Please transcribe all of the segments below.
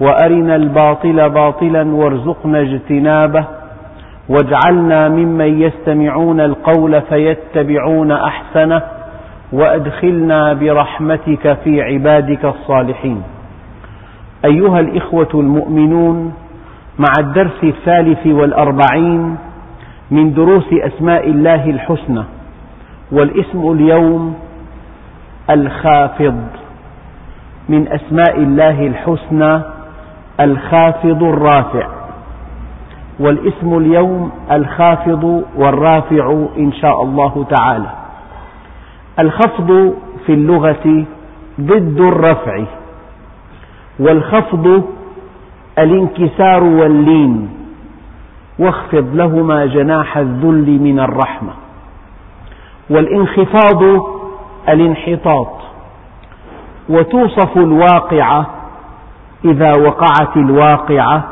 وأرنا الباطل باطلا وارزقنا اجتنابه واجعلنا ممن يستمعون القول فيتبعون أحسنه وأدخلنا برحمتك في عبادك الصالحين. أيها الإخوة المؤمنون مع الدرس الثالث والأربعين من دروس أسماء الله الحسنى والاسم اليوم الخافض من أسماء الله الحسنى الخافض الرافع والاسم اليوم الخافض والرافع إن شاء الله تعالى. الخفض في اللغة ضد الرفع والخفض الانكسار واللين. واخفض لهما جناح الذل من الرحمة. والانخفاض الانحطاط. وتوصف الواقعة إذا وقعت الواقعة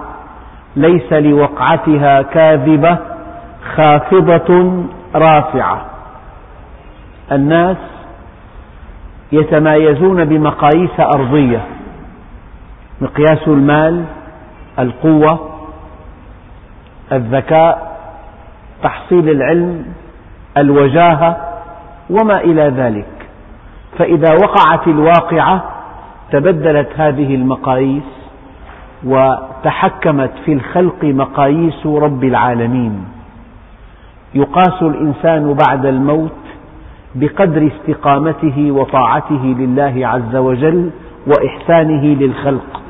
ليس لوقعتها كاذبة خافضة رافعة. الناس يتمايزون بمقاييس أرضية مقياس المال القوة الذكاء تحصيل العلم الوجاهة وما إلى ذلك. فإذا وقعت الواقعة تبدلت هذه المقاييس وتحكمت في الخلق مقاييس رب العالمين. يقاس الإنسان بعد الموت بقدر استقامته وطاعته لله عز وجل وإحسانه للخلق.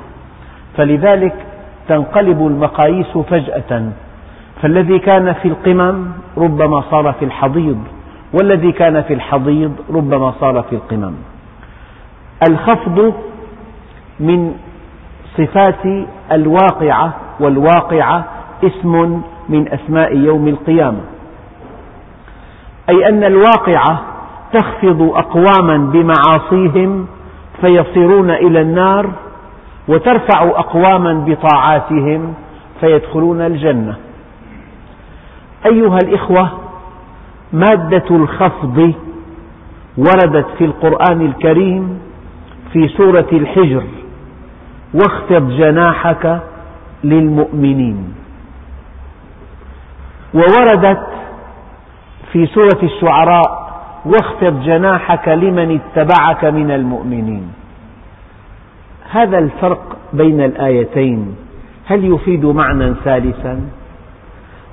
فلذلك تنقلب المقاييس فجأة. فالذي كان في القمم ربما صار في الحضيض والذي كان في الحضيض ربما صار في القمم. الخفض من صفات الواقعة والواقعة اسم من أسماء يوم القيامة. أي أن الواقعة تخفض أقواما بمعاصيهم فيصيرون إلى النار وترفع أقواما بطاعاتهم فيدخلون الجنة. أيها الإخوة مادة الخفض وردت في القرآن الكريم في سورة الحجر. واخفض جناحك للمؤمنين. ووردت في سورة الشعراء واخفض جناحك لمن اتبعك من المؤمنين. هذا الفرق بين الآيتين. هل يفيد معنى ثالثا؟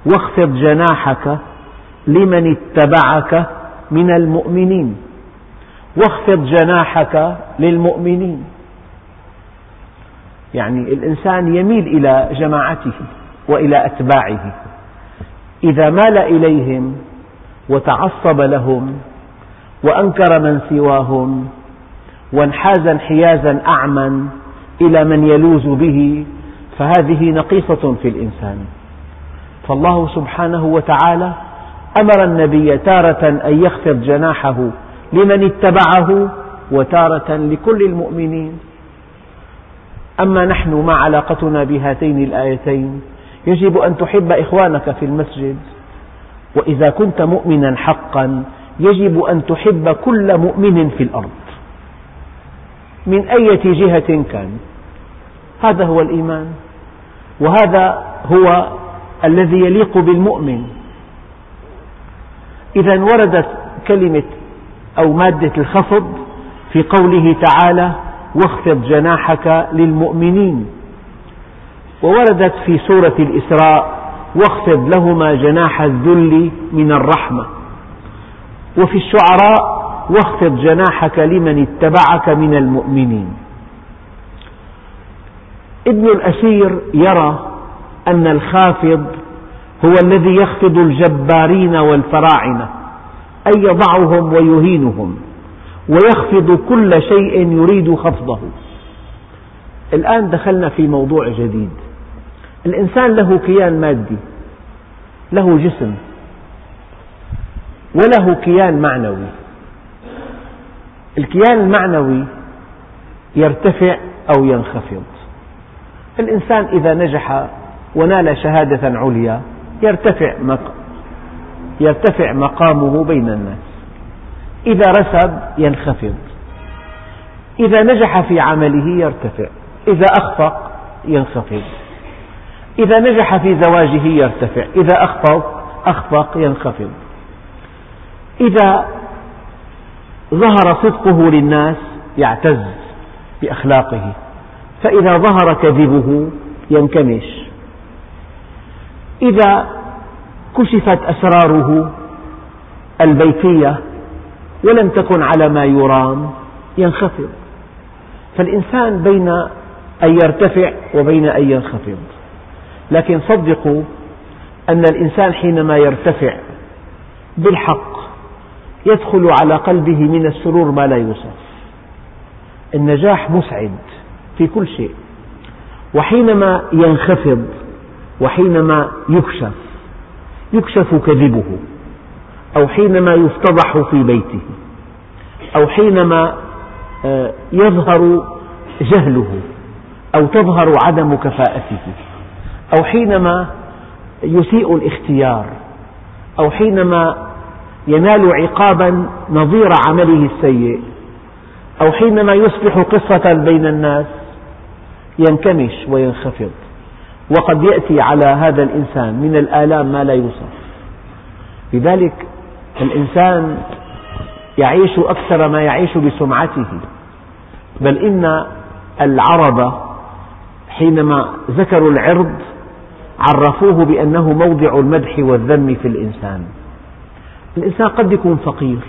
واخفض جناحك لمن اتبعك من المؤمنين. واخفض جناحك للمؤمنين. يعني الإنسان يميل إلى جماعته وإلى أتباعه. إذا مال إليهم وتعصب لهم وأنكر من سواهم وانحاز انحيازا أعمى إلى من يلوذ به فهذه نقيصة في الإنسان. فالله سبحانه وتعالى أمر النبي تارة أن يخفض جناحه لمن اتبعه وتارة لكل المؤمنين. أما نحن ما علاقتنا بهاتين الآيتين يجب أن تحب إخوانك في المسجد. وإذا كنت مؤمنا حقا يجب أن تحب كل مؤمن في الأرض. من أية جهة كان؟ هذا هو الإيمان. وهذا هو الذي يليق بالمؤمن. إذا وردت كلمة أو مادة الخفض في قوله تعالى واخفض جناحك للمؤمنين. ووردت في سورة الإسراء واخفض لهما جناح الذل من الرحمة. وفي الشعراء واخفض جناحك لمن اتبعك من المؤمنين. ابن الأثير يرى أن الخافض هو الذي يخفض الجبارين والفراعنة. أي يضعهم ويهينهم ويخفض كل شيء يريد خفضه. الآن دخلنا في موضوع جديد. الإنسان له كيان مادي له جسم وله كيان معنوي. الكيان المعنوي يرتفع أو ينخفض. الإنسان إذا نجح ونال شهادة عليا يرتفع يرتفع مقامه بين الناس. إذا رسب ينخفض. إذا نجح في عمله يرتفع. إذا أخفق ينخفض. إذا نجح في زواجه يرتفع. إذا أخفق أخفق ينخفض. إذا ظهر صدقه للناس يعتز بأخلاقه. فإذا ظهر كذبه ينكمش. إذا كشفت أسراره البيتية ولم تكن على ما يرام ينخفض. فالإنسان بين أن يرتفع وبين أن ينخفض. لكن صدقوا أن الإنسان حينما يرتفع بالحق يدخل على قلبه من السرور ما لا يوصف النجاح مسعد في كل شيء. وحينما ينخفض وحينما يكشف يكشف كذبه أو حينما يفتضح في بيته أو حينما آه، يظهر جهله أو تظهر عدم كفاءته أو حينما يسيء الاختيار أو حينما ينال عقابا نظير عمله السيء أو حينما يصبح قصة بين الناس ينكمش وينخفض. وقد يأتي على هذا الإنسان من الآلام ما لا يوصف. لذلك الإنسان يعيش أكثر ما يعيش بسمعته بل إن العرب حينما ذكروا العرض عرفوه بأنه موضع المدح والذم في الإنسان. الإنسان قد يكون فقير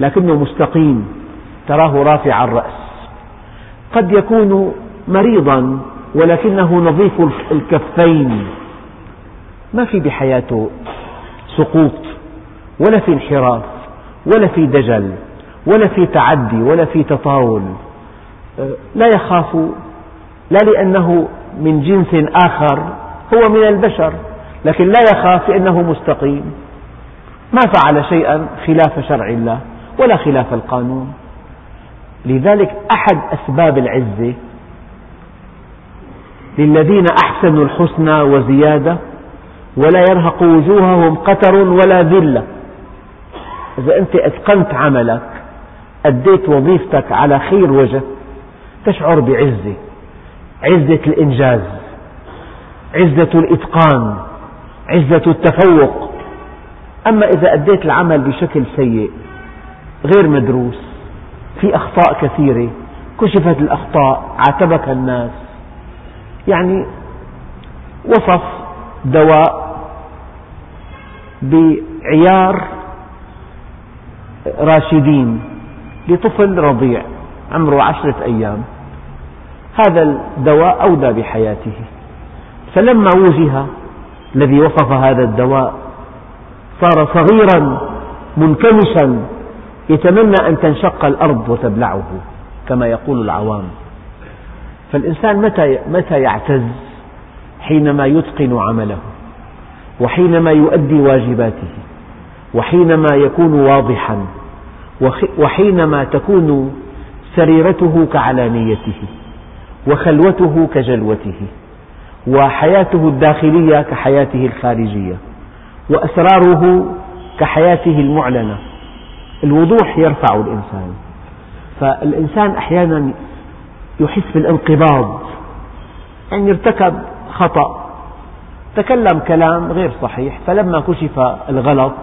لكنه مستقيم تراه رافع الرأس قد يكون مريضا ولكنه نظيف الكفين. ما في بحياته سقوط ولا في انحراف ولا في دجل ولا في تعدي ولا في تطاول. لا يخاف لا لأنه من جنس آخر هو من البشر لكن لا يخاف لأنه مستقيم. ما فعل شيئا خلاف شرع الله ولا خلاف القانون. لذلك أحد أسباب العزة للذين أحسنوا الحسنى وزيادة ولا يرهق وجوههم قتر ولا ذلة. إذا أنت أتقنت عملك أديت وظيفتك على خير وجه تشعر بعزة عزة الإنجاز عزة الإتقان عزة التفوق. أما إذا أديت العمل بشكل سيء غير مدروس في أخطاء كثيرة كشفت الأخطاء عاتبك الناس يعني وصف دواء بعيار راشدين لطفل رضيع عمره عشرة أيام. هذا الدواء أودى بحياته. فلما وجه الذي وصف هذا الدواء صار صغيرا منكمشا يتمنى أن تنشق الأرض وتبلعه كما يقول العوام. فالإنسان متى, متى يعتز حينما يتقن عمله؟ وحينما يؤدي واجباته؟ وحينما يكون واضحا؟ وحينما تكون سريرته كعلانيته؟ وخلوته كجلوته؟ وحياته الداخلية كحياته الخارجية؟ وأسراره كحياته المعلنة؟ الوضوح يرفع الإنسان. فالإنسان أحيانا يحس بالانقباض يعني ارتكب خطأ. تكلم كلام غير صحيح فلما كشف الغلط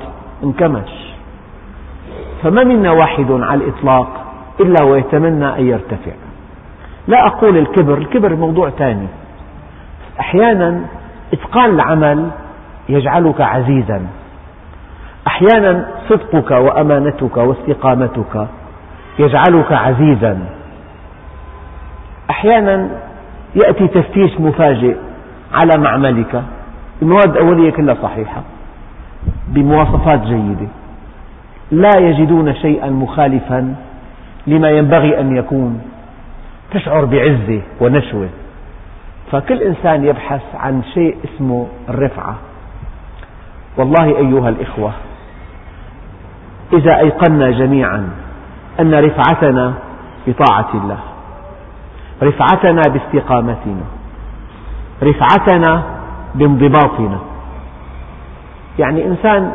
انكمش. فما منا واحد على الإطلاق إلا ويتمنى أن يرتفع. لا أقول الكبر الكبر موضوع ثاني. أحيانا إتقان العمل يجعلك عزيزا. أحيانا صدقك وأمانتك واستقامتك يجعلك عزيزا. أحيانا يأتي تفتيش مفاجئ على معملك. المواد الأولية كلها صحيحة بمواصفات جيدة. لا يجدون شيئا مخالفا لما ينبغي أن يكون. تشعر بعزة ونشوة. فكل إنسان يبحث عن شيء اسمه الرفعة. والله أيها الإخوة إذا أيقنا جميعا أن رفعتنا بطاعة الله. رفعتنا باستقامتنا. رفعتنا بانضباطنا. يعني إنسان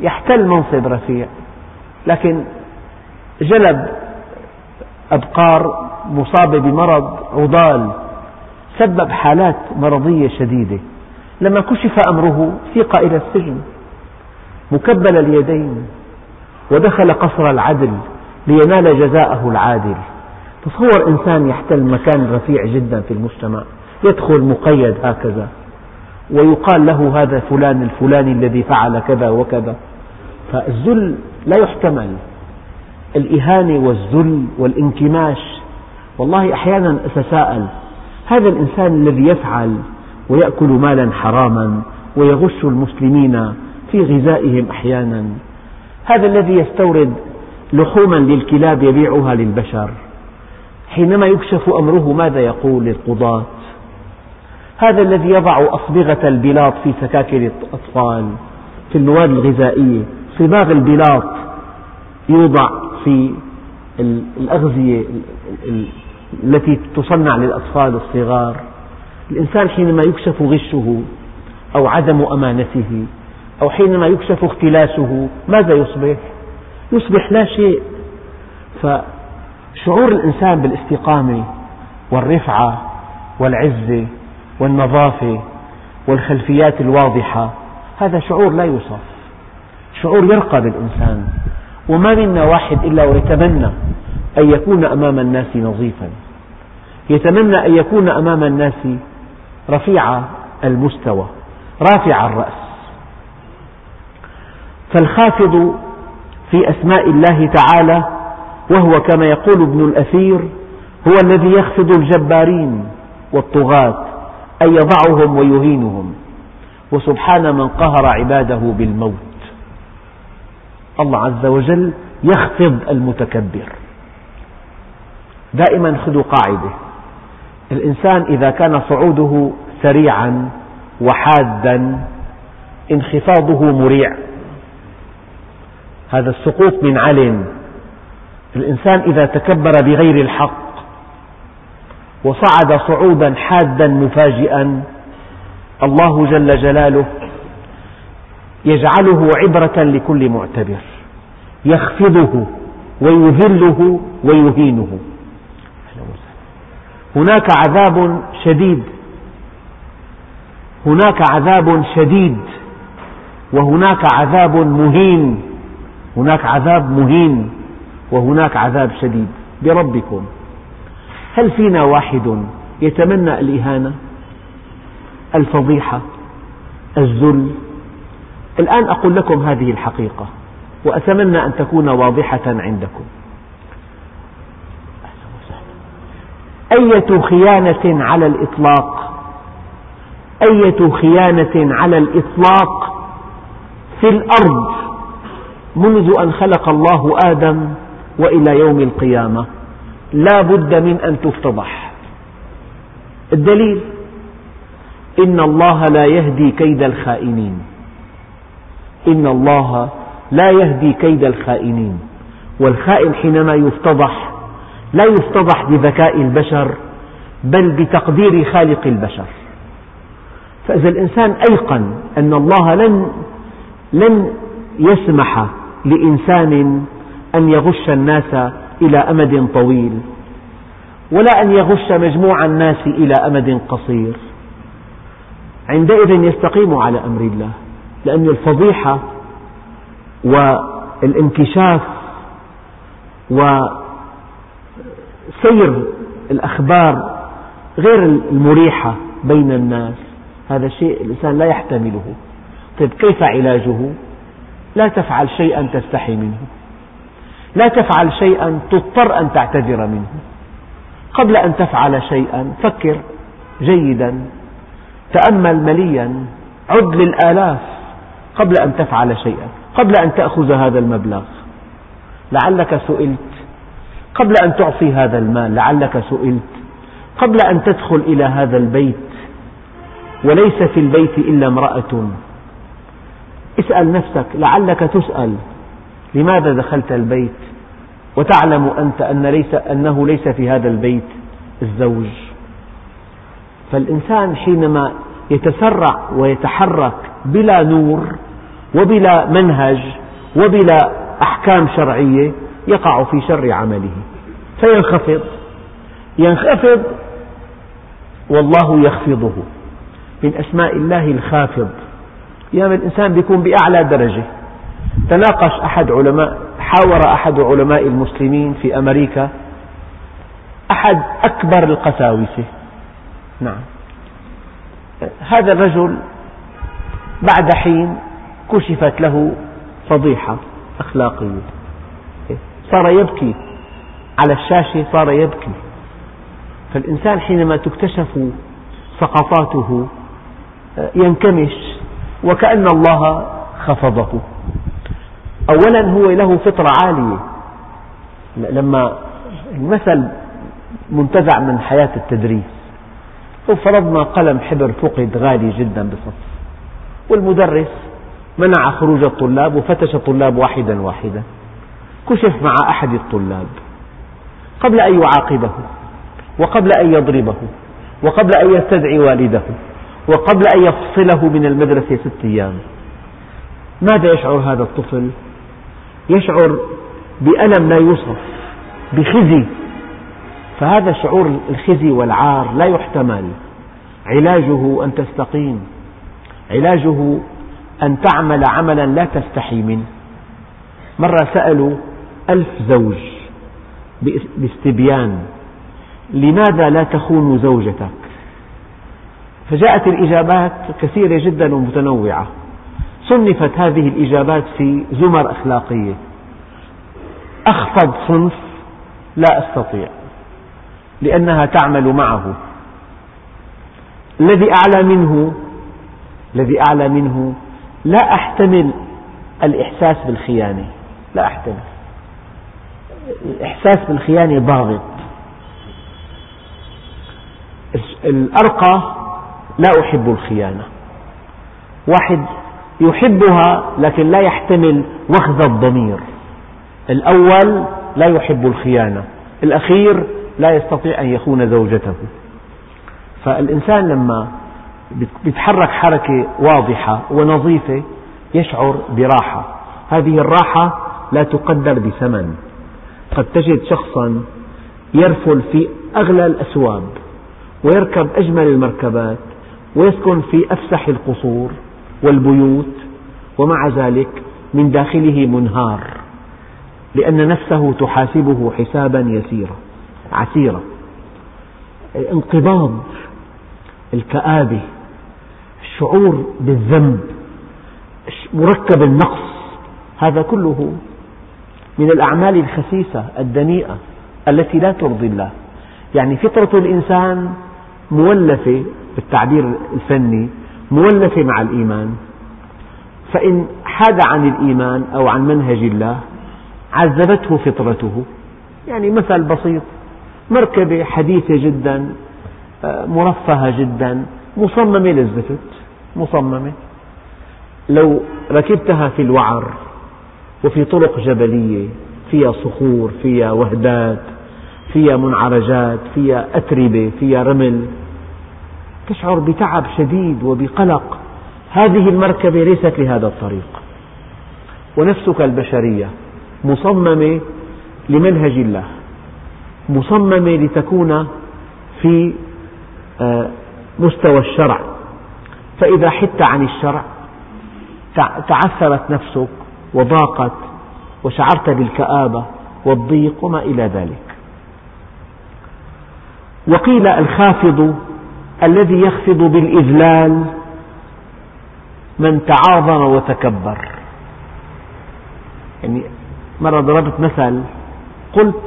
يحتل منصب رفيع لكن جلب أبقار مصابة بمرض عضال سبب حالات مرضية شديدة. لما كشف أمره سيق إلى السجن مكبل اليدين ودخل قصر العدل لينال جزاءه العادل. تصور إنسان يحتل مكان رفيع جدا في المجتمع يدخل مقيد هكذا ويقال له هذا فلان الفلاني الذي فعل كذا وكذا. فالذل لا يحتمل. الإهانة والذل والانكماش والله أحيانا أتساءل هذا الإنسان الذي يفعل ويأكل مالا حراما ويغش المسلمين في غذائهم أحيانا هذا الذي يستورد لحوما للكلاب يبيعها للبشر. حينما يكشف أمره ماذا يقول للقضاة هذا الذي يضع أصبغة البلاط في سكاكر الأطفال في المواد الغذائية صباغ البلاط يوضع في الأغذية التي تصنع للأطفال الصغار. الإنسان حينما يكشف غشه أو عدم أمانته أو حينما يكشف اختلاسه ماذا يصبح؟ يصبح لا شيء. فشعور الإنسان بالاستقامة والرفعة والعزة والنظافة والخلفيات الواضحة هذا شعور لا يوصف. شعور يرقى بالإنسان وما منا واحد إلا ويتمنى أن يكون أمام الناس نظيفا. يتمنى أن يكون أمام الناس رفيع المستوى رافع الرأس. فالخافض في أسماء الله تعالى وهو كما يقول ابن الأثير هو الذي يخفض الجبارين والطغاة أي يضعهم ويهينهم. وسبحان من قهر عباده بالموت. الله عز وجل يخفض المتكبر. دائما خذوا قاعدة. الإنسان إذا كان صعوده سريعا وحادا انخفاضه مريع. هذا السقوط من عل الإنسان إذا تكبر بغير الحق وصعد صعودا حادا مفاجئا الله جل جلاله يجعله عبرة لكل معتبر يخفضه ويذله ويهينه. هناك عذاب شديد هناك عذاب شديد وهناك عذاب مهين هناك عذاب مهين. وهناك عذاب شديد بربكم. هل فينا واحد يتمنى الإهانة؟ الفضيحة؟ الذل؟ الآن أقول لكم هذه الحقيقة وأتمنى أن تكون واضحة عندكم. أية خيانة على الإطلاق؟ أية خيانة على الإطلاق في الأرض منذ أن خلق الله آدم وإلى يوم القيامة لا بد من أن تفتضح الدليل إن الله لا يهدي كيد الخائنين. إن الله لا يهدي كيد الخائنين. والخائن حينما يفتضح لا يفتضح بذكاء البشر بل بتقدير خالق البشر. فإذا الإنسان أيقن أن الله لن لن يسمح لإنسان أن يغش الناس إلى أمد طويل ولا أن يغش مجموع الناس إلى أمد قصير. عندئذ يستقيم على أمر الله لأن الفضيحة والانكشاف وسير الأخبار غير المريحة بين الناس هذا شيء الإنسان لا يحتمله. طيب كيف علاجه؟ لا تفعل شيئا تستحي منه. لا تفعل شيئا تضطر أن تعتذر منه. قبل أن تفعل شيئا فكر جيدا تأمل مليا عد للآلاف قبل أن تفعل شيئا قبل أن تأخذ هذا المبلغ. لعلك سئلت قبل أن تعطي هذا المال لعلك سئلت قبل أن تدخل إلى هذا البيت وليس في البيت إلا امرأة. اسأل نفسك لعلك تسأل. لماذا دخلت البيت؟ وتعلم أنت أن ليس أنه ليس في هذا البيت الزوج. فالإنسان حينما يتسرع ويتحرك بلا نور وبلا منهج وبلا أحكام شرعية يقع في شر عمله. فينخفض. ينخفض والله يخفضه. من أسماء الله الخافض. أيام الإنسان يكون بأعلى درجة. تناقش أحد علماء حاور أحد علماء المسلمين في أمريكا أحد أكبر القساوسة. نعم. هذا الرجل بعد حين كشفت له فضيحة أخلاقية. صار يبكي على الشاشة صار يبكي. فالإنسان حينما تكتشف سقطاته ينكمش وكأن الله خفضه أولا هو له فطرة عالية. لما المثل منتزع من حياة التدريس. لو فرضنا قلم حبر فقد غالي جدا بصف. والمدرس منع خروج الطلاب وفتش الطلاب واحدا واحدا. كشف مع أحد الطلاب. قبل أن يعاقبه. وقبل أن يضربه. وقبل أن يستدعي والده. وقبل أن يفصله من المدرسة ست أيام. ماذا يشعر هذا الطفل؟ يشعر بألم لا يوصف بخزي. فهذا شعور الخزي والعار لا يحتمل. علاجه أن تستقيم. علاجه أن تعمل عملا لا تستحي منه. مرة سألوا ألف زوج باستبيان لماذا لا تخون زوجتك؟ فجاءت الإجابات كثيرة جدا ومتنوعة. صنفت هذه الإجابات في زمر أخلاقية. أخفض صنف لا أستطيع لأنها تعمل معه. الذي أعلى منه الذي أعلى منه لا أحتمل الإحساس بالخيانة لا أحتمل. الإحساس بالخيانة ضاغط. الأرقى لا أحب الخيانة. واحد يحبها لكن لا يحتمل وخز الضمير. الأول لا يحب الخيانة الأخير لا يستطيع أن يخون زوجته. فالإنسان لما يتحرك حركة واضحة ونظيفة يشعر براحة. هذه الراحة لا تقدر بثمن. قد تجد شخصا يرفل في أغلى الأسواب ويركب أجمل المركبات ويسكن في أفسح القصور. والبيوت ومع ذلك من داخله منهار لأن نفسه تحاسبه حسابا يسيرا عسيرا. الانقباض الكآبة الشعور بالذنب مركب النقص هذا كله من الأعمال الخسيسة الدنيئة التي لا ترضي الله. يعني فطرة الإنسان مولفة بالتعبير الفني مولفة مع الإيمان. فإن حاد عن الإيمان أو عن منهج الله عذبته فطرته. يعني مثل بسيط مركبة حديثة جدا آه، مرفهة جدا مصممة للزفت مصممة. لو ركبتها في الوعر وفي طرق جبلية فيها صخور فيها وهدات فيها منعرجات فيها أتربة فيها رمل تشعر بتعب شديد وبقلق. هذه المركبة ليست لهذا الطريق. ونفسك البشرية مصممة لمنهج الله. مصممة لتكون في آه، مستوى الشرع. فإذا حدت عن الشرع تعثرت نفسك وضاقت وشعرت بالكآبة والضيق وما إلى ذلك. وقيل الخافض الذي يخفض بالإذلال من تعاظم وتكبر. يعني مرة ضربت مثل قلت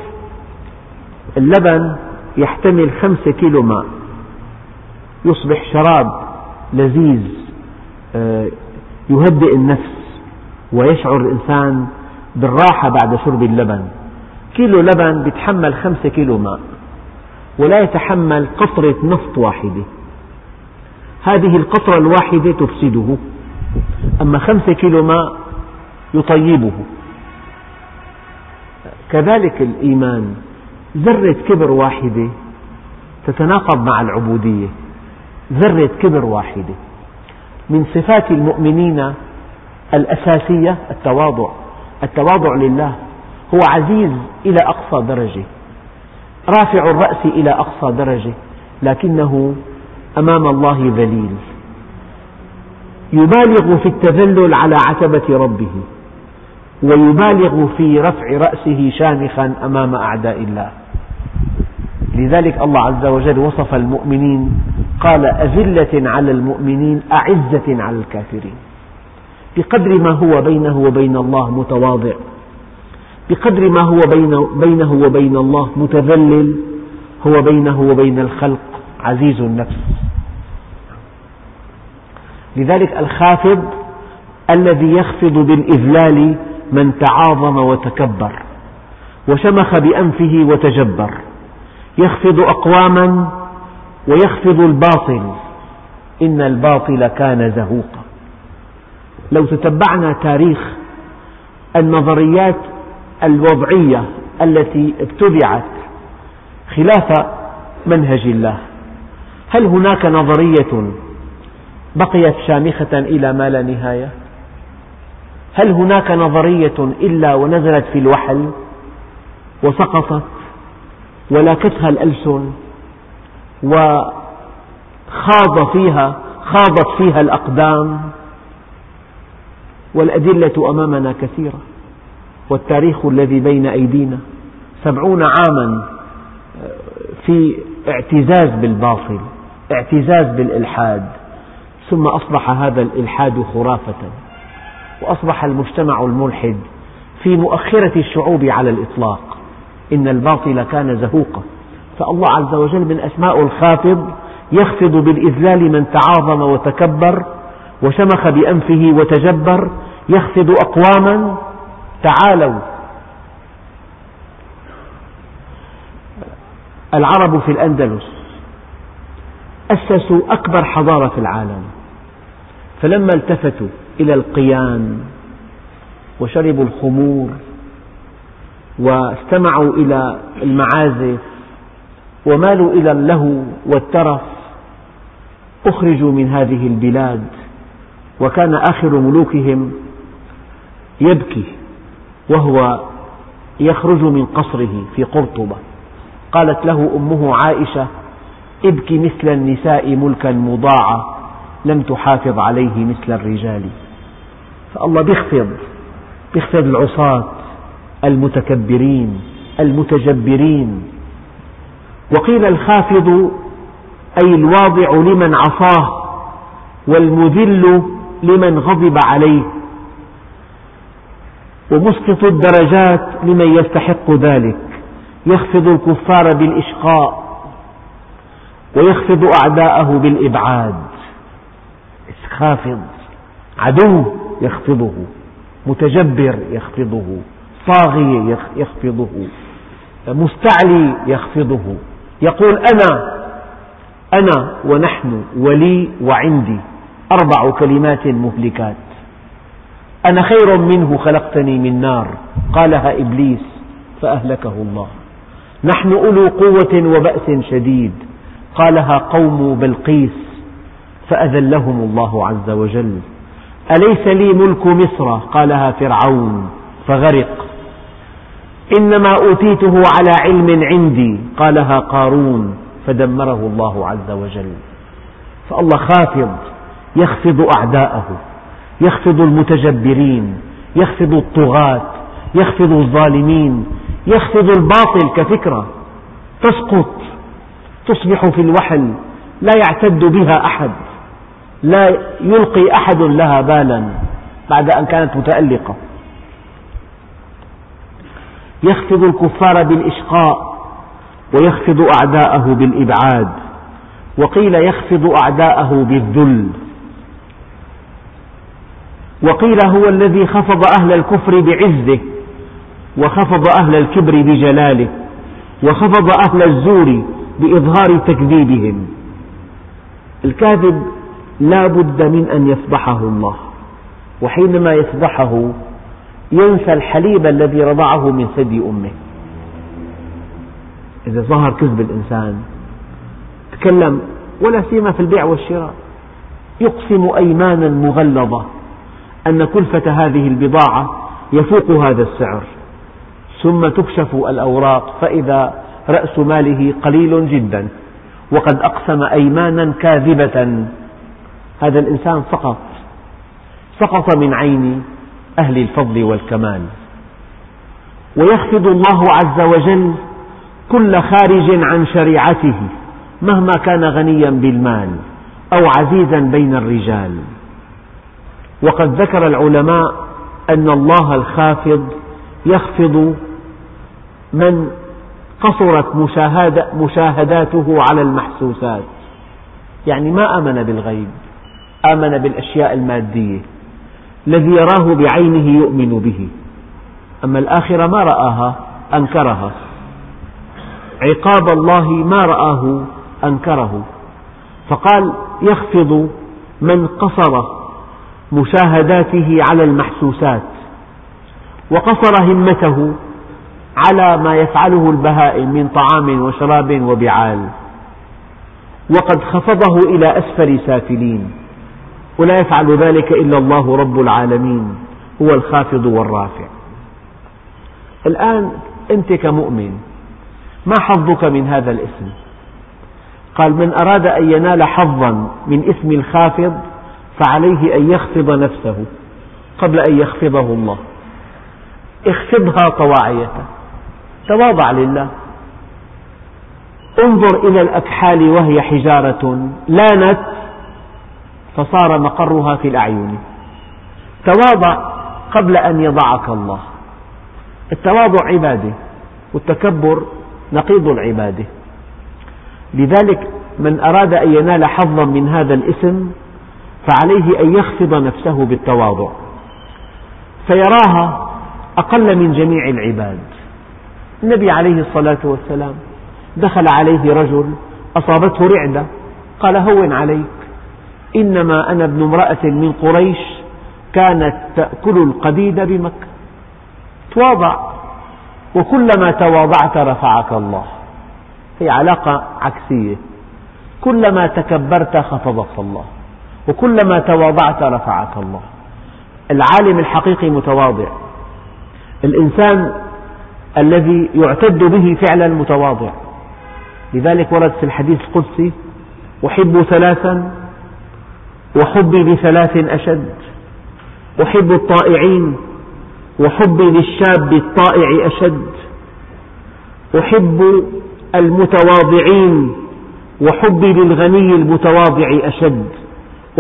اللبن يحتمل خمسة كيلو ماء يصبح شراب لذيذ آه، يهدئ النفس ويشعر الإنسان بالراحة بعد شرب اللبن. كيلو لبن يتحمل خمسة كيلو ماء. ولا يتحمل قطرة نفط واحدة. هذه القطرة الواحدة تفسده. أما خمسة كيلو ماء يطيبه. كذلك الإيمان. ذرة كبر واحدة تتناقض مع العبودية. ذرة كبر واحدة. من صفات المؤمنين الأساسية التواضع. التواضع لله هو عزيز إلى أقصى درجة. رافع الرأس إلى أقصى درجة لكنه أمام الله ذليل. يبالغ في التذلل على عتبة ربه ويبالغ في رفع رأسه شامخا أمام أعداء الله. لذلك الله عز وجل وصف المؤمنين قال أذلة على المؤمنين أعزة على الكافرين. بقدر ما هو بينه وبين الله متواضع. بقدر ما هو بينه وبين الله متذلل هو بينه وبين الخلق عزيز النفس. لذلك الخافض الذي يخفض بالإذلال من تعاظم وتكبر وشمخ بأنفه وتجبر. يخفض أقواما ويخفض الباطل. إن الباطل كان زهوقا. لو تتبعنا تاريخ النظريات الوضعية التي ابتدعت خلاف منهج الله. هل هناك نظرية بقيت شامخة إلى ما لا نهاية؟ هل هناك نظرية إلا ونزلت في الوحل وسقطت ولاكتها الألسن وخاض فيها خاضت فيها الأقدام؟ والأدلة أمامنا كثيرة. والتاريخ الذي بين أيدينا سبعون عاما في اعتزاز بالباطل اعتزاز بالإلحاد ثم أصبح هذا الإلحاد خرافة وأصبح المجتمع الملحد في مؤخرة الشعوب على الإطلاق. إن الباطل كان زهوقا. فالله عز وجل من أسماء الخافض يخفض بالإذلال من تعاظم وتكبر وشمخ بأنفه وتجبر يخفض أقواما تعالوا. العرب في الأندلس أسسوا أكبر حضارة في العالم فلما التفتوا إلى القيان وشربوا الخمور واستمعوا إلى المعازف ومالوا إلى اللهو والترف أخرجوا من هذه البلاد وكان آخر ملوكهم يبكي. وهو يخرج من قصره في قرطبة. قالت له أمه عائشة ابكي مثل النساء ملكا مضاعا لم تحافظ عليه مثل الرجال. فالله بيخفض بيخفض العصاة المتكبرين المتجبرين. وقيل الخافض أي الواضع لمن عصاه والمذل لمن غضب عليه. ومسقط الدرجات لمن يستحق ذلك. يخفض الكفار بالإشقاء ويخفض أعداءه بالإبعاد. خافض. عدو يخفضه. متجبر يخفضه. طاغية يخفضه. مستعلي يخفضه. يقول أنا أنا ونحن ولي وعندي أربع كلمات مهلكات. أنا خير منه خلقتني من نار. قالها إبليس فأهلكه الله. نحن أولو قوة وبأس شديد. قالها قوم بلقيس فأذلهم الله عز وجل. أليس لي ملك مصر؟ قالها فرعون فغرق. إنما أوتيته على علم عندي قالها قارون فدمره الله عز وجل. فالله خافض يخفض أعداءه. يخفض المتجبرين يخفض الطغاة يخفض الظالمين يخفض الباطل كفكرة. تسقط تصبح في الوحل لا يعتد بها أحد لا يلقي أحد لها بالا بعد أن كانت متألقة. يخفض الكفار بالإشقاء ويخفض أعداءه بالإبعاد وقيل يخفض أعداءه بالذل. وقيل هو الذي خفض أهل الكفر بعزه وخفض أهل الكبر بجلاله وخفض أهل الزور بإظهار تكذيبهم. الكاذب لا بد من أن يفضحه الله وحينما يفضحه ينسى الحليب الذي رضعه من ثدي أمه. إذا ظهر كذب الإنسان تكلم ولا سيما في البيع والشراء يقسم أيمانا مغلظة. أن كلفة هذه البضاعة يفوق هذا السعر ثم تكشف الأوراق فإذا رأس ماله قليل جدا وقد أقسم أيمانا كاذبة. هذا الإنسان سقط سقط من عين أهل الفضل والكمال. ويخفض الله عز وجل كل خارج عن شريعته مهما كان غنيا بالمال أو عزيزا بين الرجال. وقد ذكر العلماء أن الله الخافض يخفض من قصرت مشاهداته على المحسوسات. يعني ما آمن بالغيب آمن بالأشياء المادية الذي يراه بعينه يؤمن به. أما الآخرة ما رآها أنكرها. عقاب الله ما رآه أنكره. فقال يخفض من قصر مشاهداته على المحسوسات وقصر همته على ما يفعله البهائم من طعام وشراب وبعال وقد خفضه إلى أسفل سافلين. ولا يفعل ذلك إلا الله رب العالمين هو الخافض والرافع. الآن أنت كمؤمن ما حظك من هذا الاسم؟ قال من أراد أن ينال حظا من اسم الخافض فعليه أن يخفض نفسه قبل أن يخفضه الله. اخفضها طواعية. تواضع لله. انظر إلى الأكحال وهي حجارة لانت فصار مقرها في الأعين. تواضع قبل أن يضعك الله. التواضع عبادة والتكبر نقيض العبادة. لذلك من أراد أن ينال حظا من هذا الاسم فعليه أن يخفض نفسه بالتواضع. فيراها أقل من جميع العباد. النبي عليه الصلاة والسلام دخل عليه رجل أصابته رعدة قال هون عليك. إنما أنا ابن امرأة من قريش كانت تأكل القديد بمكة. تواضع وكلما تواضعت رفعك الله. هي علاقة عكسية. كلما تكبرت خفضك الله. وكلما تواضعت رفعك الله. العالم الحقيقي متواضع. الإنسان الذي يعتد به فعلا متواضع. لذلك ورد في الحديث القدسي أحب ثلاثا وحبي بثلاث أشد. أحب الطائعين وحبي للشاب الطائع أشد. أحب المتواضعين وحبي للغني المتواضع أشد.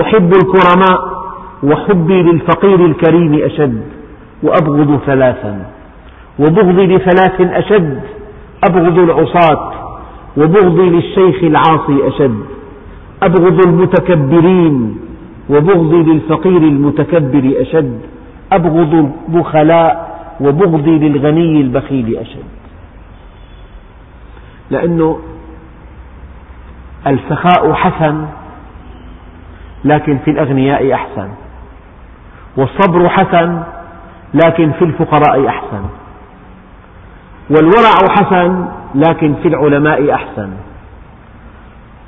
أحب الكرماء وحبي للفقير الكريم أشد وأبغض ثلاثا وبغضي لثلاث أشد أبغض العصاة وبغضي للشيخ العاصي أشد أبغض المتكبرين وبغضي للفقير المتكبر أشد أبغض البخلاء وبغضي للغني البخيل أشد لأنه السخاء حسن لكن في الأغنياء أحسن. والصبر حسن لكن في الفقراء أحسن. والورع حسن لكن في العلماء أحسن.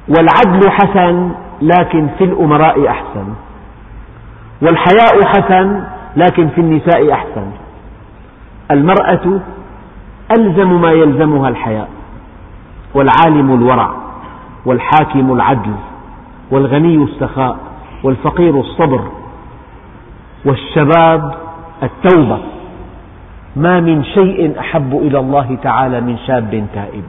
والعدل حسن لكن في الأمراء أحسن. والحياء حسن لكن في النساء أحسن. المرأة ألزم ما يلزمها الحياء. والعالم الورع والحاكم العدل والغني السخاء. والفقير الصبر والشباب التوبة. ما من شيء أحب إلى الله تعالى من شاب تائب.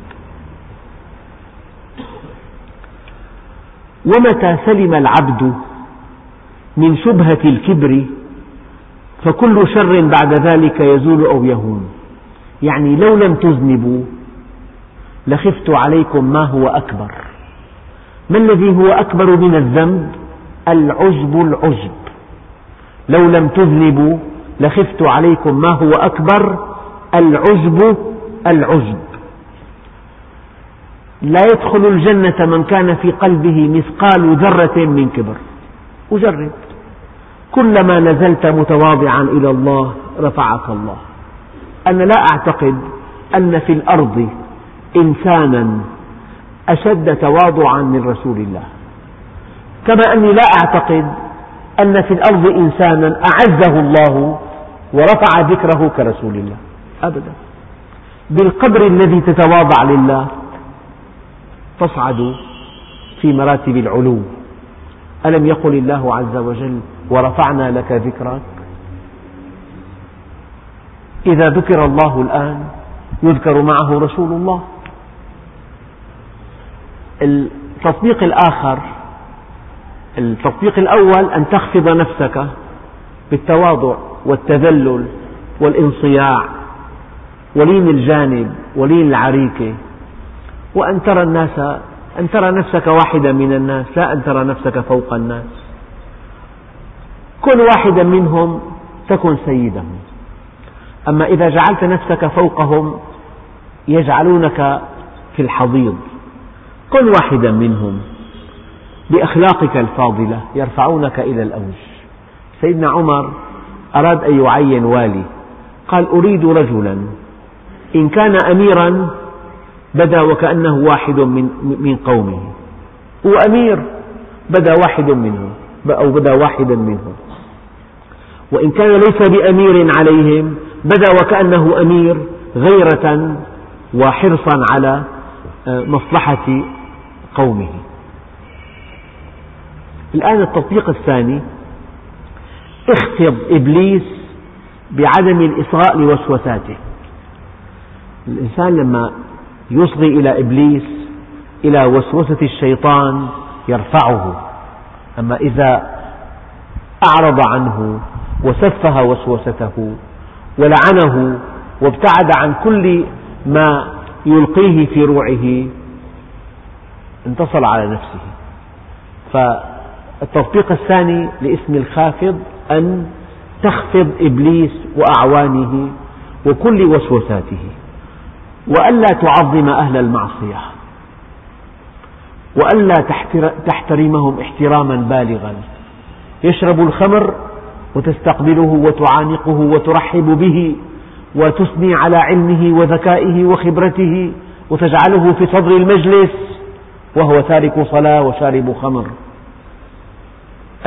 ومتى سلم العبد من شبهة الكبر فكل شر بعد ذلك يزول أو يهون. يعني لو لم تذنبوا لخفت عليكم ما هو أكبر. ما الذي هو أكبر من الذنب؟ العجب العجب لو لم تذنبوا لخفت عليكم ما هو أكبر العجب العجب لا يدخل الجنة من كان في قلبه مثقال ذرة من كبر. وجرب كلما نزلت متواضعا إلى الله رفعك الله. أنا لا أعتقد أن في الأرض إنسانا أشد تواضعا من رسول الله. كما أني لا أعتقد أن في الأرض إنسانا أعزه الله ورفع ذكره كرسول الله. أبدا. بالقدر الذي تتواضع لله تصعد في مراتب العلو. ألم يقل الله عز وجل ورفعنا لك ذكرك إذا ذكر الله الآن يذكر معه رسول الله. التطبيق الآخر التطبيق الأول أن تخفض نفسك بالتواضع والتذلل والانصياع ولين الجانب ولين العريكة وأن ترى الناس أن ترى نفسك واحدا من الناس لا أن ترى نفسك فوق الناس. كن واحدا منهم تكن سيدهم. أما إذا جعلت نفسك فوقهم يجعلونك في الحضيض. كن واحدا منهم. بأخلاقك الفاضلة يرفعونك إلى الأوج. سيدنا عمر أراد أن يعين والي قال أريد رجلا إن كان أميرا بدا وكأنه واحد من, من قومه هو أمير بدا واحد منهم أو بدا واحدا منهم وإن كان ليس بأمير عليهم بدا وكأنه أمير غيرة وحرصا على آه، مصلحة قومه. الآن التطبيق الثاني. اخفض إبليس بعدم الإصغاء لوسوساته. الإنسان لما يصغي إلى إبليس إلى وسوسة الشيطان يرفعه. أما إذا أعرض عنه وسفه وسوسته ولعنه وابتعد عن كل ما يلقيه في روعه انتصر على نفسه. فالتطبيق الثاني لاسم الخافض أن تخفض إبليس وأعوانه وكل وسوساته وألا تعظم أهل المعصية وألا تحترمهم احتراما بالغا يشرب الخمر وتستقبله وتعانقه وترحب به وتثني على علمه وذكائه وخبرته وتجعله في صدر المجلس وهو تارك صلاة وشارب خمر.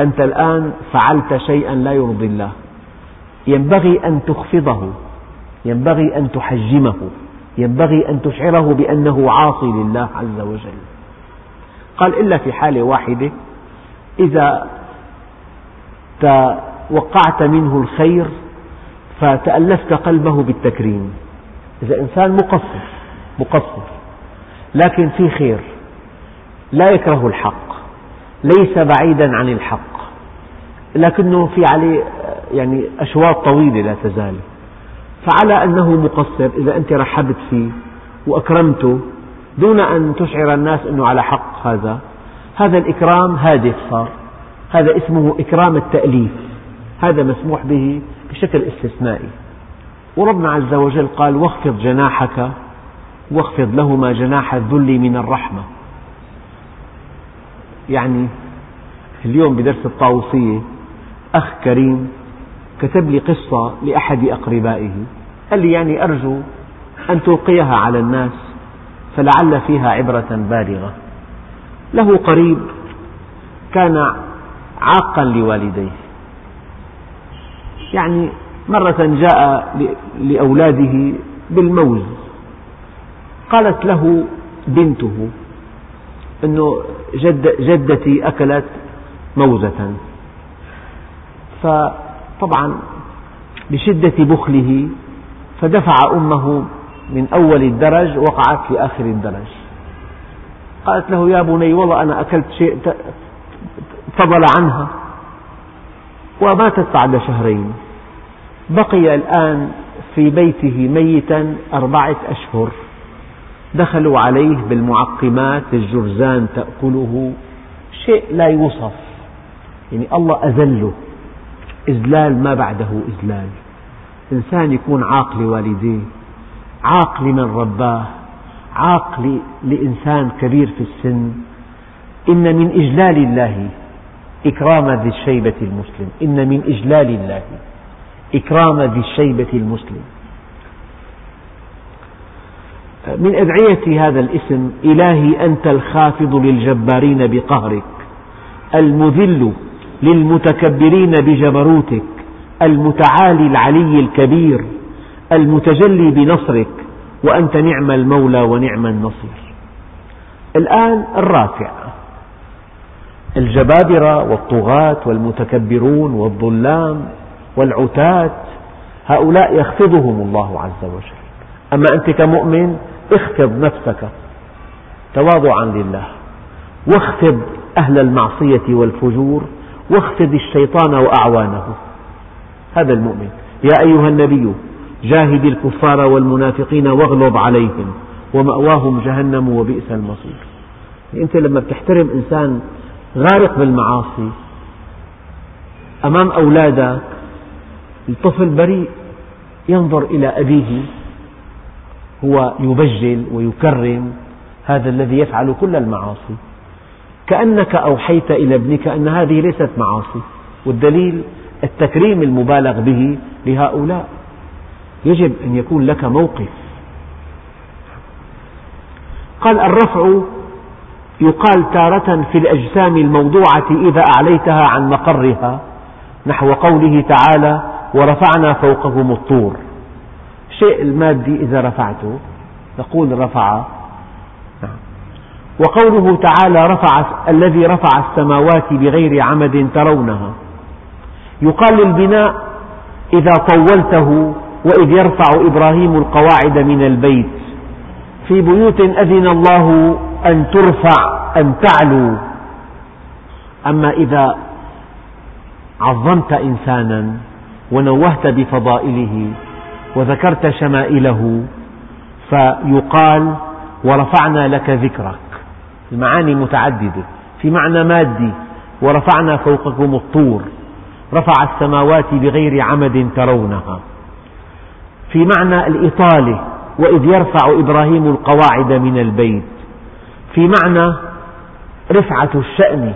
أنت الآن فعلت شيئا لا يرضي الله. ينبغي أن تخفضه. ينبغي أن تحجمه. ينبغي أن تشعره بأنه عاصي لله عز وجل. قال إلا في حالة واحدة إذا توقعت منه الخير فتألفت قلبه بالتكريم. إذا إنسان مقصر مقصر لكن في خير لا يكره الحق. ليس بعيدا عن الحق. لكنه في عليه يعني أشواط طويلة لا تزال. فعلى أنه مقصر إذا أنت رحبت فيه وأكرمته دون أن تشعر الناس أنه على حق هذا هذا الإكرام هادف صار هذا اسمه إكرام التأليف. هذا مسموح به بشكل استثنائي. وربنا عز وجل قال واخفض جناحك واخفض لهما جناح الذل من الرحمة. يعني اليوم بدرس الطاووسية أخ كريم كتب لي قصة لأحد أقربائه. قال لي يعني أرجو أن تلقيها على الناس فلعل فيها عبرة بالغة. له قريب كان عاقا لوالديه. يعني مرة جاء لأولاده بالموز. قالت له بنته أنه جد جدتي أكلت موزة. فطبعا بشدة بخله فدفع أمه من أول الدرج وقعت في آخر الدرج. قالت له يا بني والله أنا أكلت شيء فضل عنها. وماتت بعد شهرين. بقي الآن في بيته ميتا أربعة أشهر. دخلوا عليه بالمعقمات الجرزان تأكله. شيء لا يوصف. يعني الله أذله. إذلال ما بعده إذلال. إنسان يكون عاق لوالديه عاق لمن رباه عاق لإنسان كبير في السن. إن من إجلال الله إكرام ذي الشيبة المسلم. إن من إجلال الله إكرام ذي الشيبة المسلم. من أدعية هذا الاسم إلهي أنت الخافض للجبارين بقهرك المذل للمتكبرين بجبروتك المتعالي العلي الكبير المتجلي بنصرك وأنت نعم المولى ونعم النصير. الآن الرافع. الجبابرة والطغاة والمتكبرون والظلام والعتاة هؤلاء يخفضهم الله عز وجل. أما أنت كمؤمن اخفض نفسك تواضعا لله واخفض أهل المعصية والفجور واخفض الشيطان وأعوانه. هذا المؤمن. يا أيها النبي جاهد الكفار والمنافقين واغلظ عليهم ومأواهم جهنم وبئس المصير. أنت لما تحترم إنسان غارق بالمعاصي أمام أولادك الطفل بريء ينظر إلى أبيه هو يبجل ويكرم هذا الذي يفعل كل المعاصي. كأنك أوحيت إلى ابنك أن هذه ليست معاصي. والدليل التكريم المبالغ به لهؤلاء. يجب أن يكون لك موقف. قال الرفع يقال تارة في الأجسام الموضوعة إذا أعليتها عن مقرها نحو قوله تعالى ورفعنا فوقهم الطور. الشيء المادي إذا رفعته. نقول رفع. وقوله تعالى رفع الذي رفع السماوات بغير عمد ترونها. يقال للبناء إذا طولته وإذ يرفع إبراهيم القواعد من البيت. في بيوت أذن الله أن ترفع أن تعلو. أما إذا عظمت إنسانا ونوهت بفضائله وذكرت شمائله فيقال ورفعنا لك ذكرك. المعاني متعددة في معنى مادي ورفعنا فوقكم الطور. رفع السماوات بغير عمد ترونها. في معنى الإطالة وإذ يرفع إبراهيم القواعد من البيت. في معنى رفعة الشأن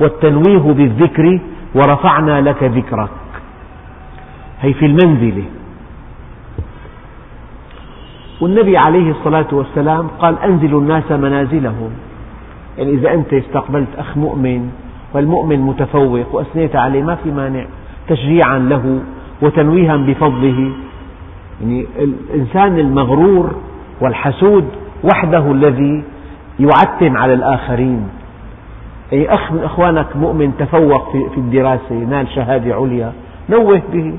والتنويه بالذكر ورفعنا لك ذكرك. هي في المنزلة. والنبي عليه الصلاة والسلام قال أنزلوا الناس منازلهم. يعني إذا أنت استقبلت أخ مؤمن والمؤمن متفوق وأثنيت عليه ما في مانع تشجيعا له وتنويها بفضله. يعني الإنسان المغرور والحسود وحده الذي يعتم على الآخرين. أي أخ من أخوانك مؤمن تفوق في الدراسة نال شهادة عليا نوه به.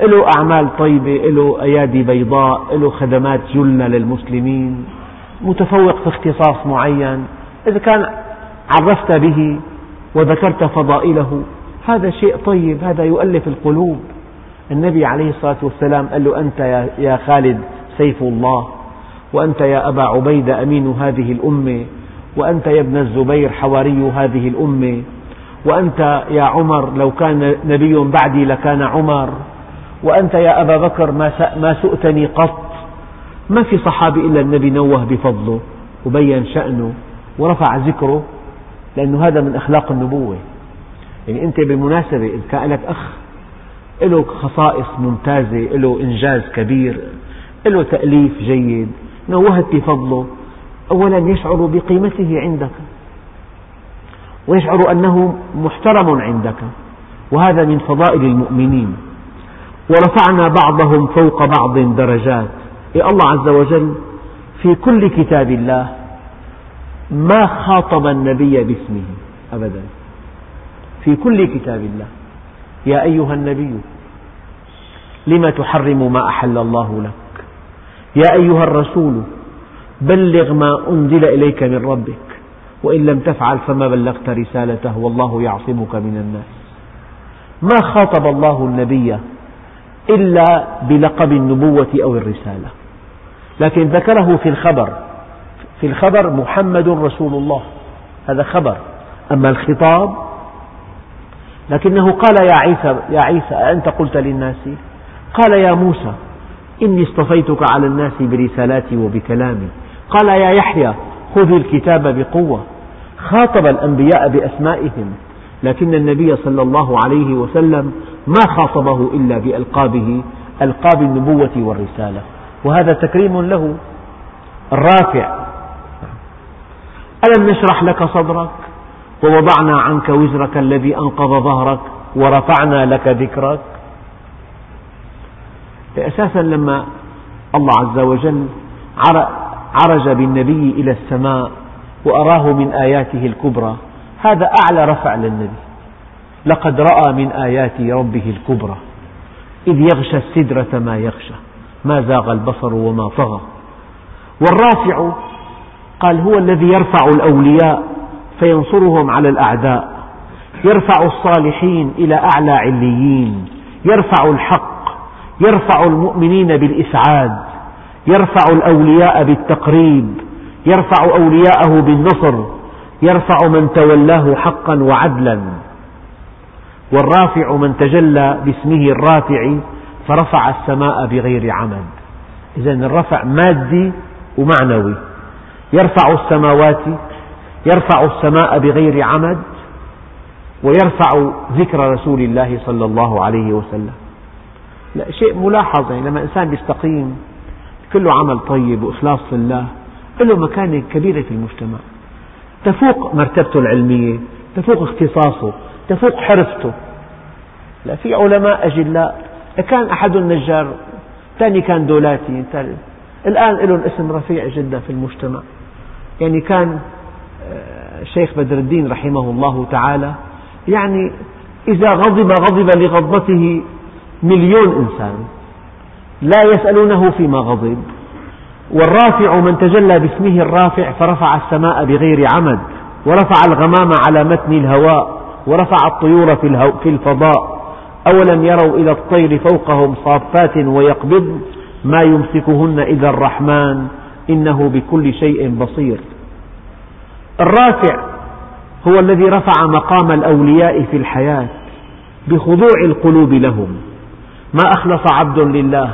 له أعمال طيبة له أيادي بيضاء له خدمات جلة للمسلمين متفوق في اختصاص معين إذا كان عرفت به وذكرت فضائله هذا شيء طيب هذا يؤلف القلوب. النبي عليه الصلاة والسلام قال له أنت يا خالد سيف الله وأنت يا أبا عبيدة أمين هذه الأمة وأنت يا ابن الزبير حواري هذه الأمة وأنت يا عمر لو كان نبي بعدي لكان عمر. وأنت يا أبا بكر ما سؤتني قط. ما في صحابي إلا النبي نوه بفضله وبين شأنه ورفع ذكره لأنه هذا من أخلاق النبوة. يعني أنت بالمناسبة إذا كان لك أخ له خصائص ممتازة له إنجاز كبير له تأليف جيد. نوهت بفضله أولا يشعر بقيمته عندك ويشعر أنه محترم عندك وهذا من فضائل المؤمنين. ورفعنا بعضهم فوق بعض درجات. يا الله عز وجل في كل كتاب الله ما خاطب النبي باسمه أبدا. في كل كتاب الله. يا أيها النبي لم تحرم ما أحل الله لك؟ يا أيها الرسول بلغ ما أنزل إليك من ربك. وإن لم تفعل فما بلغت رسالته والله يعصمك من الناس. ما خاطب الله النبي إلا بلقب النبوة أو الرسالة. لكن ذكره في الخبر في الخبر محمد رسول الله. هذا خبر. أما الخطاب لكنه قال يا عيسى يا عيسى أنت قلت للناس قال يا موسى إني اصطفيتك على الناس برسالاتي وبكلامي. قال يا يحيى خذ الكتاب بقوة. خاطب الأنبياء بأسمائهم. لكن النبي صلى الله عليه وسلم ما خاطبه إلا بألقابه ألقاب النبوة والرسالة. وهذا تكريم له الرافع ألم نشرح لك صدرك؟ ووضعنا عنك وزرك الذي أنقض ظهرك ورفعنا لك ذكرك. أساسا لما الله عز وجل عرج بالنبي إلى السماء وأراه من آياته الكبرى هذا أعلى رفع للنبي. لقد رأى من آيات ربه الكبرى. إذ يغشى السدرة ما يغشى ما زاغ البصر وما طغى. والرافع قال هو الذي يرفع الأولياء فينصرهم على الأعداء. يرفع الصالحين إلى أعلى عليين. يرفع الحق يرفع المؤمنين بالإسعاد. يرفع الأولياء بالتقريب. يرفع أولياءه بالنصر. يرفع من تولاه حقا وعدلا. والرافع من تجلى باسمه الرافع فرفع السماء بغير عمد. إذا الرفع مادي ومعنوي. يرفع السماوات يرفع السماء بغير عمد ويرفع ذكر رسول الله صلى الله عليه وسلم. لا شيء ملاحظ يعني لما إنسان يستقيم كله عمل طيب وإخلاص لله له مكانة كبيرة في المجتمع. تفوق مرتبته العلمية تفوق اختصاصه. تفوق حرفته. لا في علماء أجلاء. كان أحدهم نجار ثاني كان دولاتي الآن لهم اسم رفيع جدا في المجتمع. يعني كان الشيخ آه، بدر الدين رحمه الله تعالى يعني إذا غضب غضب لغضبته مليون إنسان. لا يسألونه فيما غضب. والرافع من تجلى باسمه الرافع فرفع السماء بغير عمد ورفع الغمام على متن الهواء. ورفع الطيور في الفضاء. أولم يروا إلى الطير فوقهم صافات ويقبضن ما يمسكهن إذا الرحمن. إنه بكل شيء بصير. الرافع هو الذي رفع مقام الأولياء في الحياة بخضوع القلوب لهم. ما أخلص عبد لله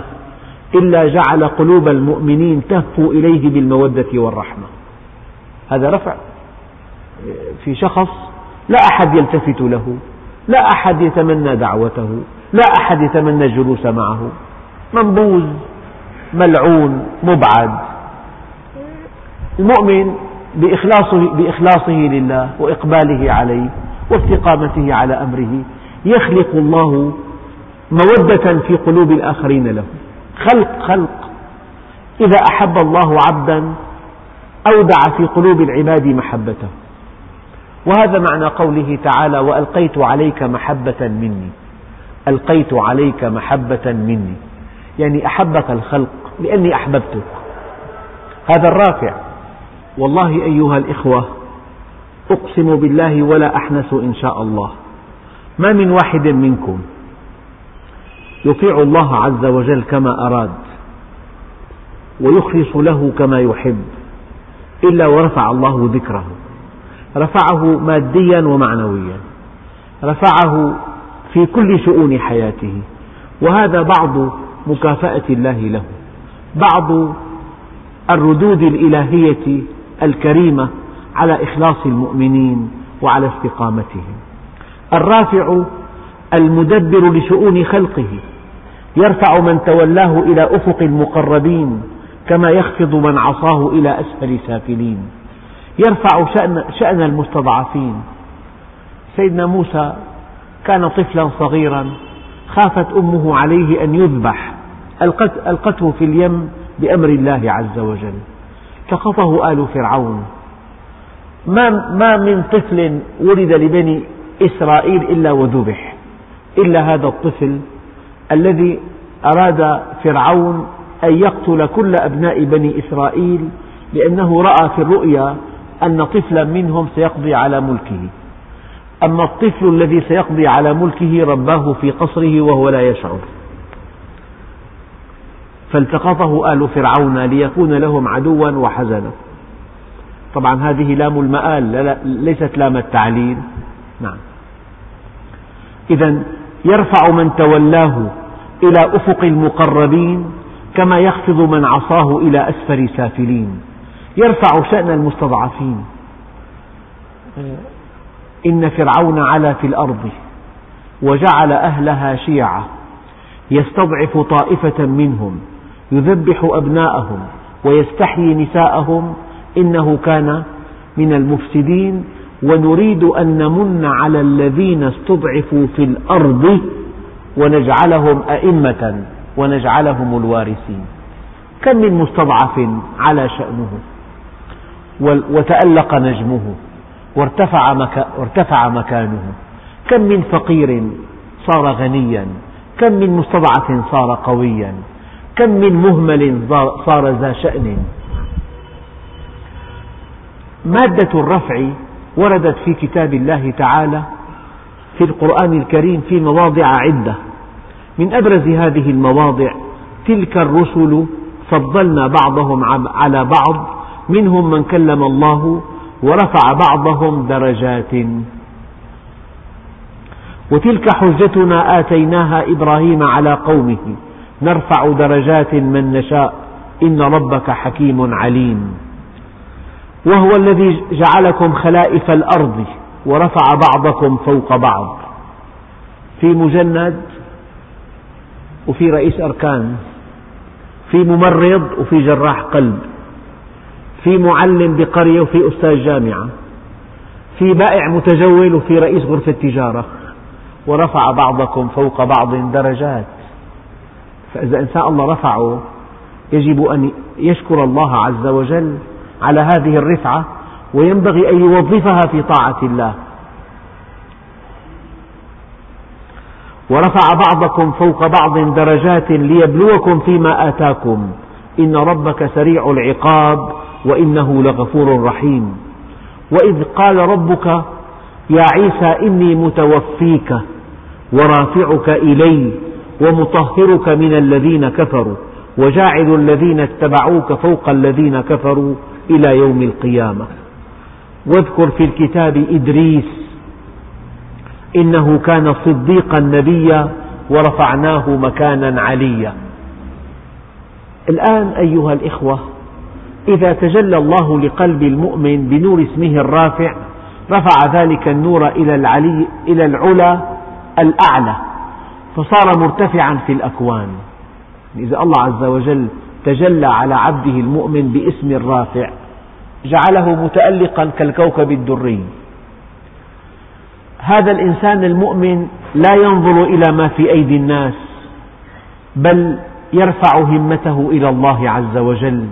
إلا جعل قلوب المؤمنين تهفو إليه بالمودة والرحمة. هذا رفع. في شخص لا أحد يلتفت له لا أحد يتمنى دعوته لا أحد يتمنى الجلوس معه. منبوذ ملعون مبعد. المؤمن بإخلاصه, بإخلاصه لله وإقباله عليه واستقامته على أمره يخلق الله مودة في قلوب الآخرين له. خلق خلق. إذا أحب الله عبدا أودع في قلوب العباد محبته. وهذا معنى قوله تعالى وألقيت عليك محبة مني. ألقيت عليك محبة مني. يعني أحبك الخلق لأني أحببتك. هذا الرافع. والله أيها الإخوة أقسم بالله ولا أحنس إن شاء الله. ما من واحد منكم يطيع الله عز وجل كما أراد ويخلص له كما يحب إلا ورفع الله ذكره. رفعه ماديا ومعنويا. رفعه في كل شؤون حياته. وهذا بعض مكافأة الله له. بعض الردود الإلهية الكريمة على إخلاص المؤمنين وعلى استقامتهم. الرافع المدبر لشؤون خلقه. يرفع من تولاه إلى أفق المقربين كما يخفض من عصاه إلى أسفل سافلين. يرفع شأن, شأن المستضعفين. سيدنا موسى كان طفلا صغيرا خافت أمه عليه أن يذبح ألقته في اليم بأمر الله عز وجل. التقطه آل فرعون. ما, ما من طفل ولد لبني إسرائيل إلا وذبح إلا هذا الطفل الذي أراد فرعون أن يقتل كل أبناء بني إسرائيل لأنه رأى في الرؤيا أن طفلا منهم سيقضي على ملكه. أما الطفل الذي سيقضي على ملكه رباه في قصره وهو لا يشعر. فالتقطه آل فرعون ليكون لهم عدوا وحزنا. طبعا هذه لام المآل ليست لام التعليل. نعم. إذا يرفع من تولاه إلى أفق المقربين كما يخفض من عصاه إلى أسفل سافلين. يرفع شأن المستضعفين. إن فرعون علا في الأرض وجعل أهلها شيعا يستضعف طائفة منهم يذبح أبناءهم ويستحيي نساءهم. إنه كان من المفسدين. ونريد أن نمن على الذين استضعفوا في الأرض ونجعلهم أئمة ونجعلهم الوارثين. كم من مستضعف على شأنه؟ وتألق نجمه وارتفع, مكا وارتفع مكانه. كم من فقير صار غنيا كم من مستضعف صار قويا كم من مهمل صار ذا شأن. مادة الرفع وردت في كتاب الله تعالى في القرآن الكريم في مواضع عدة. من أبرز هذه المواضع تلك الرسل فضلنا بعضهم على بعض منهم من كلم الله ورفع بعضهم درجات. وتلك حجتنا آتيناها إبراهيم على قومه. نرفع درجات من نشاء. إن ربك حكيم عليم. وهو الذي جعلكم خلائف الأرض ورفع بعضكم فوق بعض. في مجند وفي رئيس أركان. في ممرض وفي جراح قلب. في معلم بقرية وفي أستاذ جامعة في بائع متجول وفي رئيس غرفة تجارة ورفع بعضكم فوق بعض درجات. فإذا إنسان الله رفعه يجب أن يشكر الله عز وجل على هذه الرفعة وينبغي أن يوظفها في طاعة الله. ورفع بعضكم فوق بعض درجات ليبلوكم فيما آتاكم. إن ربك سريع العقاب. وإنه لغفور رحيم. وإذ قال ربك يا عيسى إني متوفيك ورافعك إلي ومطهرك من الذين كفروا وجاعل الذين اتبعوك فوق الذين كفروا إلى يوم القيامة. واذكر في الكتاب إدريس إنه كان صديقا نبيا ورفعناه مكانا عليا. الآن أيها الإخوة إذا تجلى الله لقلب المؤمن بنور اسمه الرافع رفع ذلك النور إلى العلي إلى العلا الأعلى فصار مرتفعا في الأكوان. إذا الله عز وجل تجلى على عبده المؤمن باسم الرافع جعله متألقا كالكوكب الدري. هذا الإنسان المؤمن لا ينظر إلى ما في أيدي الناس بل يرفع همته إلى الله عز وجل.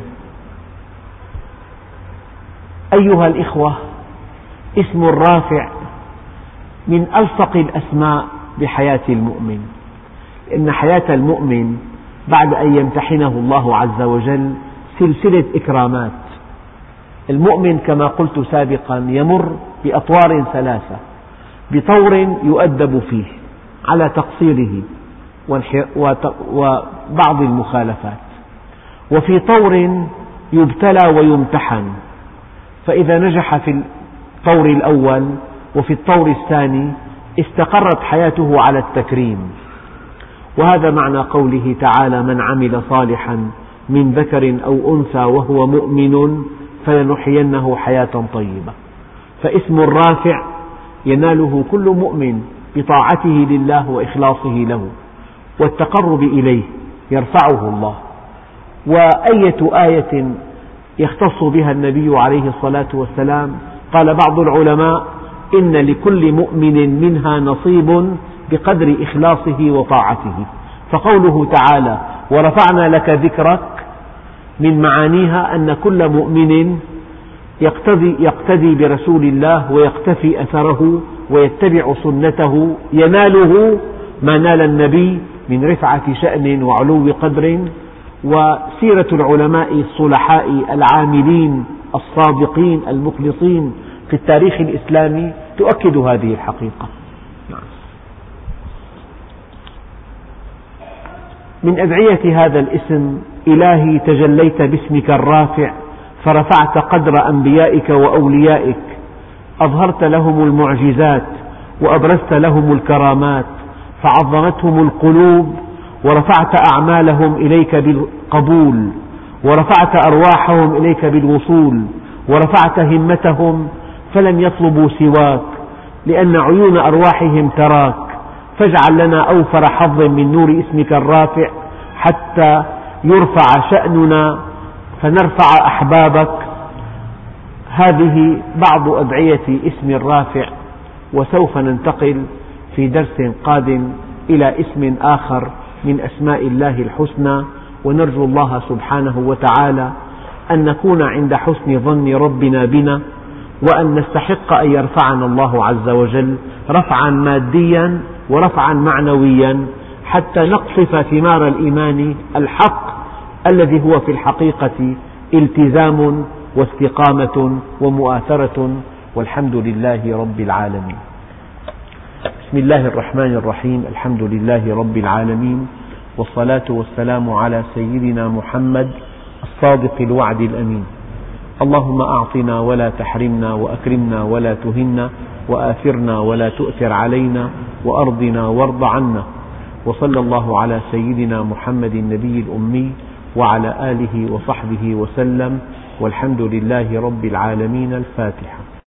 أيها الإخوة اسم الرافع من ألصق الأسماء بحياة المؤمن. إن حياة المؤمن بعد أن يمتحنه الله عز وجل سلسلة إكرامات. المؤمن كما قلت سابقا يمر بأطوار ثلاثة بطور يؤدب فيه على تقصيره وبعض المخالفات وفي طور يبتلى ويمتحن فإذا نجح في الطور الأول وفي الطور الثاني استقرت حياته على التكريم. وهذا معنى قوله تعالى من عمل صالحا من ذكر أو أنثى وهو مؤمن فلنحيينه حياة طيبة. فاسم الرافع يناله كل مؤمن بطاعته لله وإخلاصه له والتقرب إليه يرفعه الله. وأية آية يختص بها النبي عليه الصلاة والسلام. قال بعض العلماء إن لكل مؤمن منها نصيب بقدر إخلاصه وطاعته. فقوله تعالى ورفعنا لك ذكرك من معانيها أن كل مؤمن يقتدي, يقتدي برسول الله ويقتفي أثره ويتبع سنته يناله ما نال النبي من رفعة شأن وعلو قدر. وسيرة العلماء الصلحاء العاملين الصادقين المخلصين في التاريخ الإسلامي تؤكد هذه الحقيقة. من أدعية هذا الاسم إلهي تجليت باسمك الرافع فرفعت قدر أنبيائك وأوليائك. أظهرت لهم المعجزات وأبرزت لهم الكرامات فعظمتهم القلوب ورفعت أعمالهم إليك بالقبول ورفعت أرواحهم إليك بالوصول ورفعت همتهم فلم يطلبوا سواك لأن عيون أرواحهم تراك. فاجعل لنا أوفر حظ من نور اسمك الرافع حتى يرفع شأننا فنرفع أحبابك. هذه بعض أدعية اسم الرافع وسوف ننتقل في درس قادم إلى اسم آخر. من أسماء الله الحسنى ونرجو الله سبحانه وتعالى أن نكون عند حسن ظن ربنا بنا وأن نستحق أن يرفعنا الله عز وجل رفعا ماديا ورفعا معنويا حتى نقصف ثمار الإيمان الحق الذي هو في الحقيقة التزام واستقامة ومؤاثرة والحمد لله رب العالمين. بسم الله الرحمن الرحيم. الحمد لله رب العالمين. والصلاة والسلام على سيدنا محمد الصادق الوعد الأمين. اللهم أعطنا ولا تحرمنا وأكرمنا ولا تهنا وآثرنا ولا تؤثر علينا وأرضنا وارض عنا. وصلى الله على سيدنا محمد النبي الأمي وعلى آله وصحبه وسلم. والحمد لله رب العالمين الفاتحة.